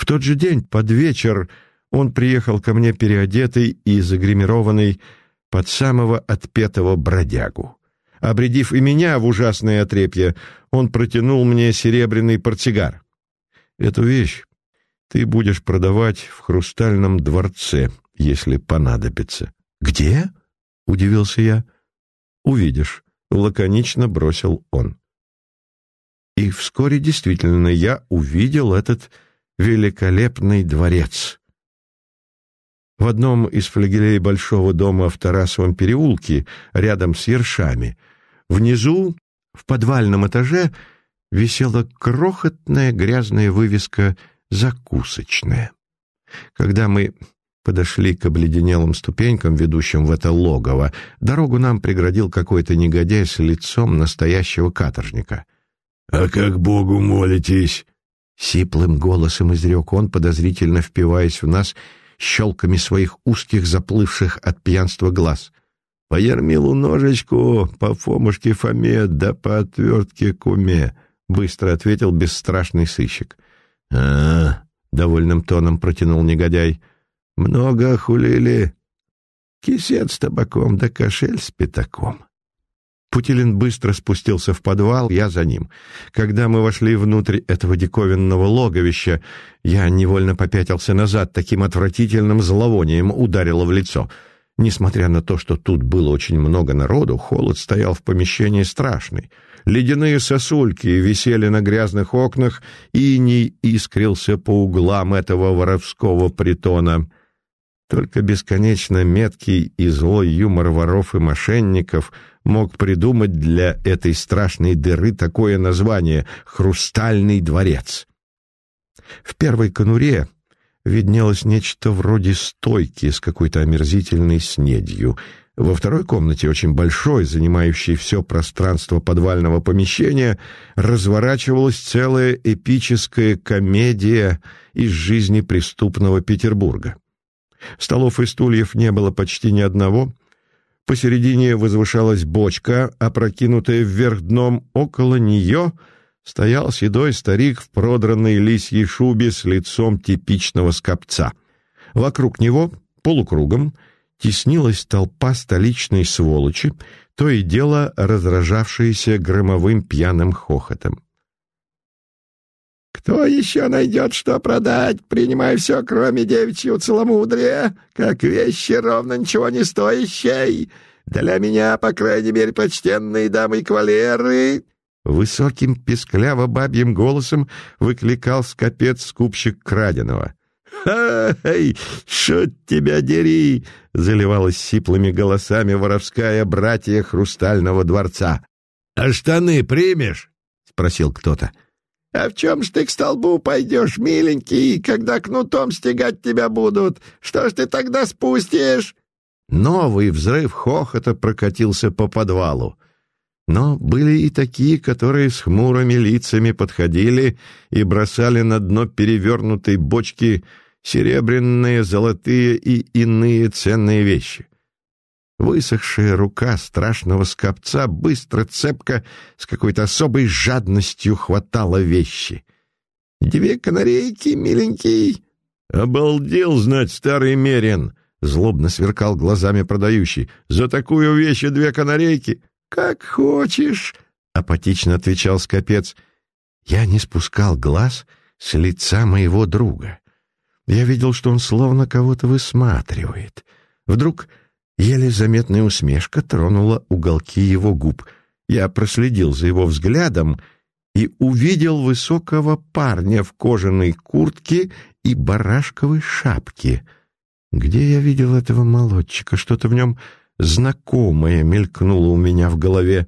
В тот же день, под вечер, он приехал ко мне переодетый и загримированный под самого отпетого бродягу. Обредив и меня в ужасное отрепье, он протянул мне серебряный портсигар. Эту вещь ты будешь продавать в хрустальном дворце, если понадобится. Где? удивился я. Увидишь, лаконично бросил он. И вскоре действительно я увидел этот великолепный дворец. В одном из флигелей большого дома в Тарасовом переулке, рядом с Ершами, внизу, в подвальном этаже, висела крохотная грязная вывеска «Закусочная». Когда мы подошли к обледенелым ступенькам, ведущим в это логово, дорогу нам преградил какой-то негодяй с лицом настоящего каторжника. «А как Богу молитесь?» Сиплым голосом изрек он, подозрительно впиваясь в нас щелками своих узких, заплывших от пьянства глаз. «По Ермилу ножечку, по Фомушке Фоме, да по отвертке Куме», — быстро ответил бесстрашный сыщик. а, -а, -а довольным тоном протянул негодяй. «Много хулили. Кисет с табаком да кошель с пятаком». Путилин быстро спустился в подвал, я за ним. Когда мы вошли внутрь этого диковинного логовища, я невольно попятился назад, таким отвратительным зловонием ударило в лицо. Несмотря на то, что тут было очень много народу, холод стоял в помещении страшный. Ледяные сосульки висели на грязных окнах, и иней искрился по углам этого воровского притона. Только бесконечно меткий и злой юмор воров и мошенников — мог придумать для этой страшной дыры такое название «Хрустальный дворец». В первой конуре виднелось нечто вроде стойки с какой-то омерзительной снедью. Во второй комнате, очень большой, занимающей все пространство подвального помещения, разворачивалась целая эпическая комедия из жизни преступного Петербурга. Столов и стульев не было почти ни одного, Посередине возвышалась бочка, опрокинутая вверх дном. Около нее стоял седой старик в продранной лисьей шубе с лицом типичного скопца. Вокруг него, полукругом, теснилась толпа столичной сволочи, то и дело разражавшаяся громовым пьяным хохотом. Кто еще найдет, что продать, принимая все, кроме девичьего целомудрия, как вещи ровно ничего не стоящей? Для меня, по крайней мере, почтенные дамы и кавалеры...» Высоким пескляво-бабьим голосом выкликал скопец-скупщик краденого. «Ай, шут тебя дери!» — заливалась сиплыми голосами воровская братья Хрустального дворца. «А штаны примешь?» — спросил кто-то. «А в чем ж ты к столбу пойдешь, миленький, когда кнутом стегать тебя будут? Что ж ты тогда спустишь?» Новый взрыв хохота прокатился по подвалу. Но были и такие, которые с хмурыми лицами подходили и бросали на дно перевернутой бочки серебряные, золотые и иные ценные вещи. Высохшая рука страшного скопца быстро, цепко, с какой-то особой жадностью хватала вещи. «Две канарейки, миленький!» «Обалдел знать, старый Мерин!» — злобно сверкал глазами продающий. «За такую вещь и две канарейки!» «Как хочешь!» — апатично отвечал скопец. Я не спускал глаз с лица моего друга. Я видел, что он словно кого-то высматривает. Вдруг Еле заметная усмешка тронула уголки его губ. Я проследил за его взглядом и увидел высокого парня в кожаной куртке и барашковой шапке. Где я видел этого молодчика? Что-то в нем знакомое мелькнуло у меня в голове.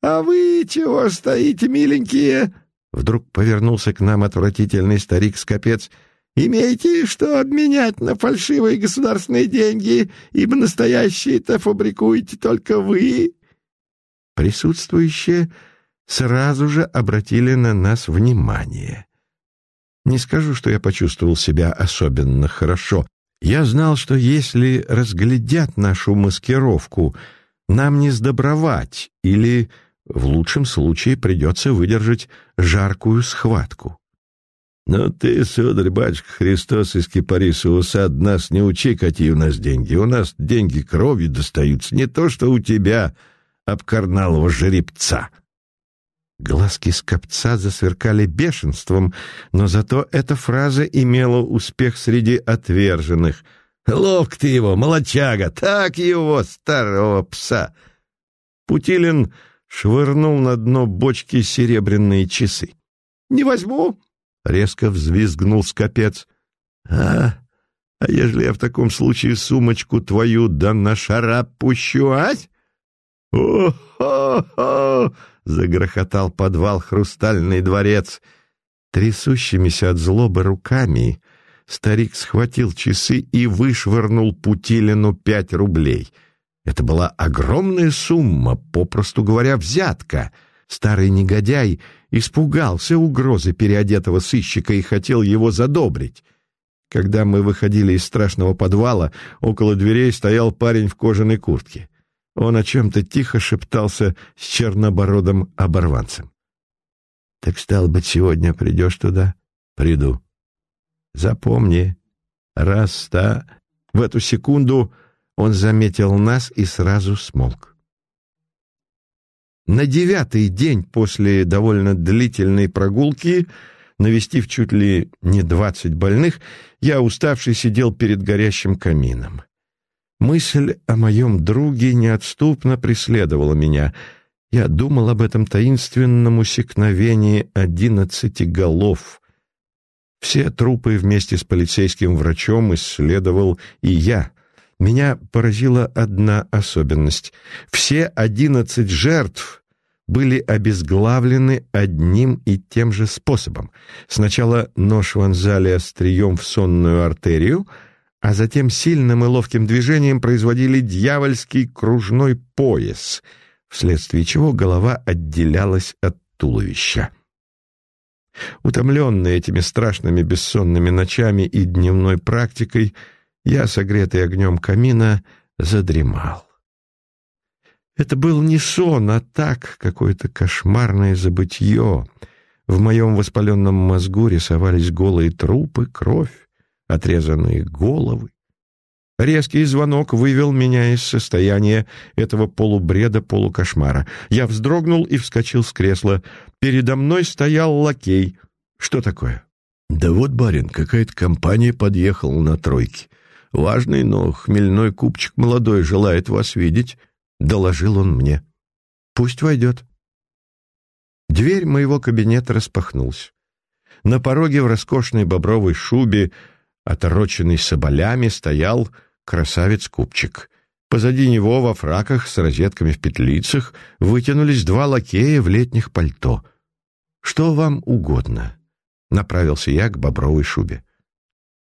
«А вы чего стоите, миленькие?» Вдруг повернулся к нам отвратительный старик-скопец — Имейте что обменять на фальшивые государственные деньги, ибо настоящие-то фабрикуете только вы». Присутствующие сразу же обратили на нас внимание. Не скажу, что я почувствовал себя особенно хорошо. Я знал, что если разглядят нашу маскировку, нам не сдобровать или, в лучшем случае, придется выдержать жаркую схватку. «Ну ты, сударь, батюшка Христос из Кипариса усад, нас не учи, какие у нас деньги. У нас деньги кровью достаются, не то что у тебя, обкарналого жеребца». Глазки скопца засверкали бешенством, но зато эта фраза имела успех среди отверженных. «Ловко ты его, молочага! Так его, старого пса!» Путилин швырнул на дно бочки серебряные часы. «Не возьму!» — резко взвизгнул скопец. «А, а ежели я в таком случае сумочку твою да на шарап пущу, ась?» «О-хо-хо!» — загрохотал подвал «Хрустальный дворец». Трясущимися от злобы руками старик схватил часы и вышвырнул Путилину пять рублей. Это была огромная сумма, попросту говоря, взятка. Старый негодяй испугался угрозы переодетого сыщика и хотел его задобрить. Когда мы выходили из страшного подвала, около дверей стоял парень в кожаной куртке. Он о чем-то тихо шептался с чернобородым оборванцем. — Так, стал быть, сегодня придешь туда? — Приду. — Запомни, раз ста... В эту секунду он заметил нас и сразу смолк. На девятый день после довольно длительной прогулки, навестив чуть ли не двадцать больных, я, уставший, сидел перед горящим камином. Мысль о моем друге неотступно преследовала меня. Я думал об этом таинственном усекновении одиннадцати голов. Все трупы вместе с полицейским врачом исследовал и я — меня поразила одна особенность. Все одиннадцать жертв были обезглавлены одним и тем же способом. Сначала нож вонзали острием в сонную артерию, а затем сильным и ловким движением производили дьявольский кружной пояс, вследствие чего голова отделялась от туловища. Утомленный этими страшными бессонными ночами и дневной практикой, я, согретый огнем камина, задремал. Это был не сон, а так, какое-то кошмарное забытье. В моем воспаленном мозгу рисовались голые трупы, кровь, отрезанные головы. Резкий звонок вывел меня из состояния этого полубреда-полукошмара. Я вздрогнул и вскочил с кресла. Передо мной стоял лакей. Что такое? «Да вот, барин, какая-то компания подъехала на тройке. Важный, но хмельной купчик молодой желает вас видеть», — доложил он мне. «Пусть войдет». Дверь моего кабинета распахнулась. На пороге в роскошной бобровой шубе, отороченной соболями, стоял красавец-купчик. Позади него во фраках с розетками в петлицах вытянулись два лакея в летних пальто. «Что вам угодно?» — направился я к бобровой шубе.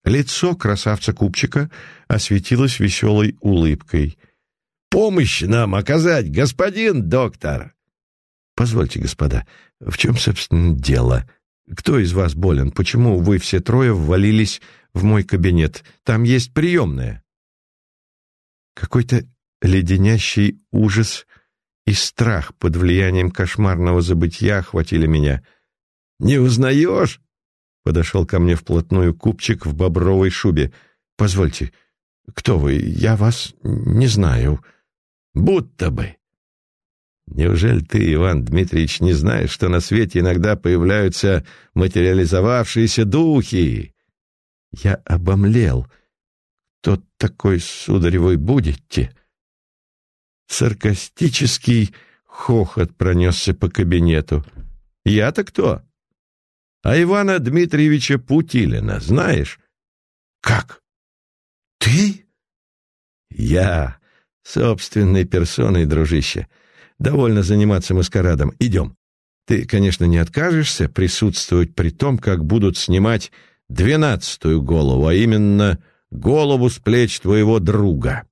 Лицо красавца-купчика осветилось веселой улыбкой. «Помощь нам оказать, господин доктор!» «Позвольте, господа, в чем, собственно, дело? Кто из вас болен? Почему вы все трое ввалились в мой кабинет? Там есть приемная». Какой-то леденящий ужас и страх под влиянием кошмарного забытья охватили меня. «Не узнаешь?» Подошел ко мне вплотную купчик в бобровой шубе. «Позвольте, кто вы? Я вас не знаю». «Будто бы». «Неужели ты, Иван Дмитриевич, не знаешь, что на свете иногда появляются материализовавшиеся духи?» Я обомлел. «Кто такой, сударь, вы будете?» Саркастический хохот пронесся по кабинету. «Я-то кто?» А Ивана Дмитриевича Путилина знаешь? Как? Ты? Я, собственной персоной, дружище. Довольно заниматься маскарадом. Идем. Ты, конечно, не откажешься присутствовать при том, как будут снимать двенадцатую голову, а именно голову с плеч твоего друга.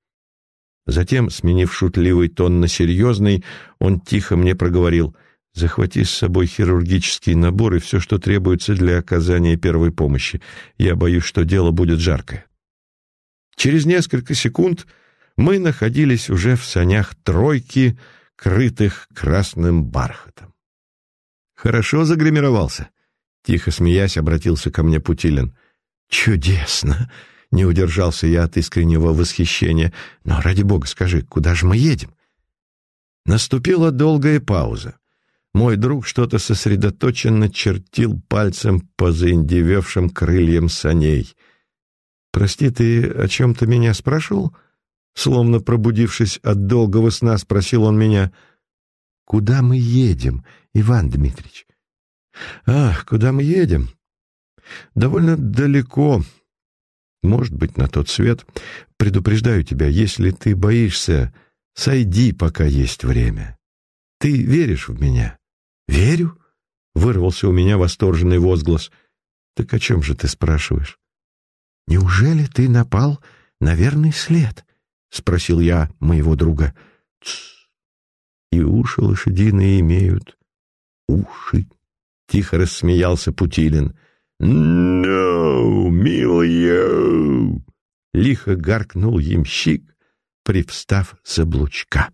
Затем, сменив шутливый тон на серьезный, он тихо мне проговорил — Захвати с собой хирургический набор и все, что требуется для оказания первой помощи. Я боюсь, что дело будет жаркое. Через несколько секунд мы находились уже в санях тройки, крытых красным бархатом. «Хорошо загримировался?» Тихо смеясь, обратился ко мне Путилин. «Чудесно!» — не удержался я от искреннего восхищения. «Но, ради бога, скажи, куда же мы едем?» Наступила долгая пауза. Мой друг что-то сосредоточенно чертил пальцем по заиндевевшим крыльям саней. «Прости, ты о чем-то меня спрашивал?» Словно пробудившись от долгого сна, спросил он меня, «Куда мы едем, Иван Дмитриевич?» «Ах, куда мы едем?» «Довольно далеко. Может быть, на тот свет. Предупреждаю тебя, если ты боишься, сойди, пока есть время. Ты веришь в меня?» «Верю?» — вырвался у меня восторженный возглас. «Так о чем же ты спрашиваешь?» «Неужели ты напал на верный след?» — спросил я моего друга. «Тссс! И уши лошадиные имеют. Уши!» — тихо рассмеялся Путилин. «Ну, милая!» — лихо гаркнул ямщик, привстав с облучка.